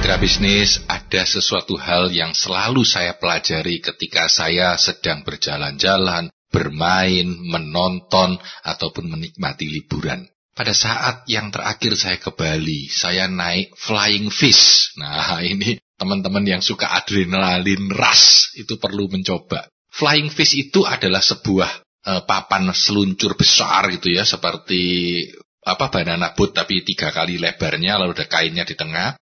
Mitra bisnis, ada sesuatu hal yang selalu saya pelajari ketika saya sedang berjalan-jalan, bermain, menonton, ataupun menikmati liburan. Pada saat yang terakhir saya ke Bali, saya naik flying fish. Nah, ini teman-teman yang suka adrenalin rush itu perlu mencoba. Flying fish itu adalah sebuah uh, papan seluncur besar gitu ya, seperti apa banana boat tapi tiga kali lebarnya lalu ada kainnya di tengah.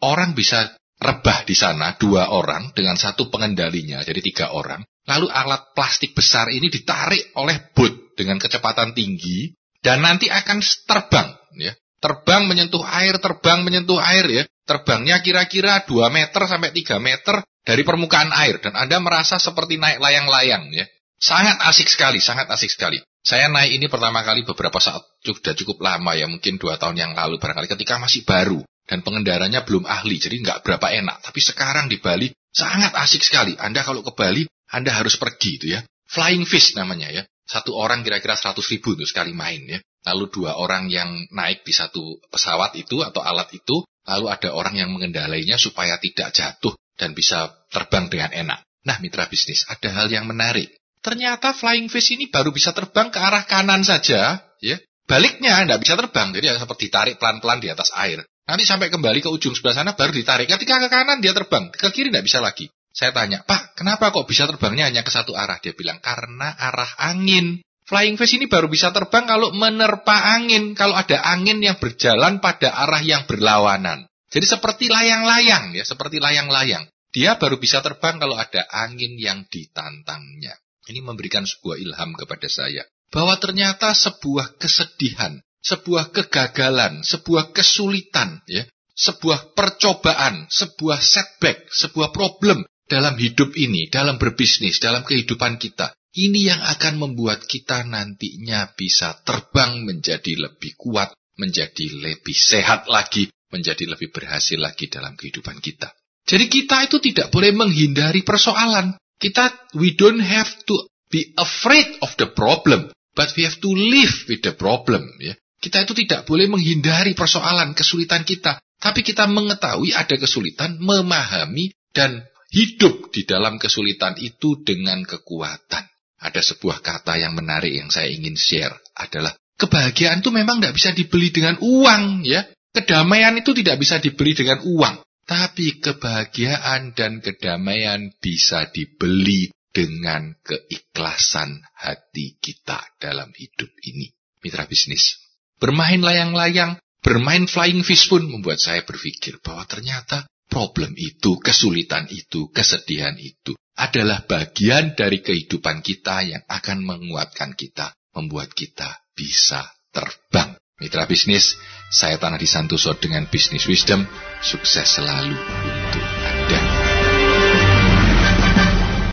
Orang bisa rebah di sana dua orang dengan satu pengendalinya, jadi tiga orang. Lalu alat plastik besar ini ditarik oleh boat dengan kecepatan tinggi dan nanti akan terbang, ya. Terbang menyentuh air, terbang menyentuh air ya. Terbangnya kira-kira 2 meter sampai 3 meter dari permukaan air dan Anda merasa seperti naik layang-layang ya. Sangat asik sekali, sangat asik sekali. Saya naik ini pertama kali beberapa saat sudah cukup lama ya, mungkin dua tahun yang lalu barangkali ketika masih baru dan pengendaranya belum ahli, jadi nggak berapa enak. Tapi sekarang di Bali sangat asik sekali. Anda kalau ke Bali, Anda harus pergi itu ya. Flying fish namanya ya. Satu orang kira-kira 100 ribu untuk sekali main ya. Lalu dua orang yang naik di satu pesawat itu atau alat itu, lalu ada orang yang mengendalainya supaya tidak jatuh dan bisa terbang dengan enak. Nah, mitra bisnis, ada hal yang menarik. Ternyata flying fish ini baru bisa terbang ke arah kanan saja, ya. Baliknya tidak bisa terbang, jadi seperti ditarik pelan-pelan di atas air. Nanti sampai kembali ke ujung sebelah sana baru ditarik. Ketika ke kanan dia terbang, ke kiri tidak bisa lagi. Saya tanya, Pak, kenapa kok bisa terbangnya hanya ke satu arah? Dia bilang, karena arah angin. Flying fish ini baru bisa terbang kalau menerpa angin. Kalau ada angin yang berjalan pada arah yang berlawanan. Jadi seperti layang-layang ya, seperti layang-layang. Dia baru bisa terbang kalau ada angin yang ditantangnya. Ini memberikan sebuah ilham kepada saya. Bahwa ternyata sebuah kesedihan, sebuah kegagalan, sebuah kesulitan, ya, sebuah percobaan, sebuah setback, sebuah problem dalam hidup ini, dalam berbisnis, dalam kehidupan kita. Ini yang akan membuat kita nantinya bisa terbang menjadi lebih kuat, menjadi lebih sehat lagi, menjadi lebih berhasil lagi dalam kehidupan kita. Jadi kita itu tidak boleh menghindari persoalan. Kita, we don't have to be afraid of the problem, but we have to live with the problem. Ya. Kita itu tidak boleh menghindari persoalan, kesulitan kita. Tapi kita mengetahui ada kesulitan, memahami, dan hidup di dalam kesulitan itu dengan kekuatan. Ada sebuah kata yang menarik yang saya ingin share adalah kebahagiaan itu memang tidak bisa dibeli dengan uang ya. Kedamaian itu tidak bisa dibeli dengan uang. Tapi kebahagiaan dan kedamaian bisa dibeli dengan keikhlasan hati kita dalam hidup ini. Mitra bisnis. Bermain layang-layang, bermain flying fish pun membuat saya berpikir bahwa ternyata problem itu, kesulitan itu, kesedihan itu adalah bagian dari kehidupan kita yang akan menguatkan kita, membuat kita bisa terbang. Mitra bisnis, saya Tanah Disantoso dengan Bisnis Wisdom, sukses selalu untuk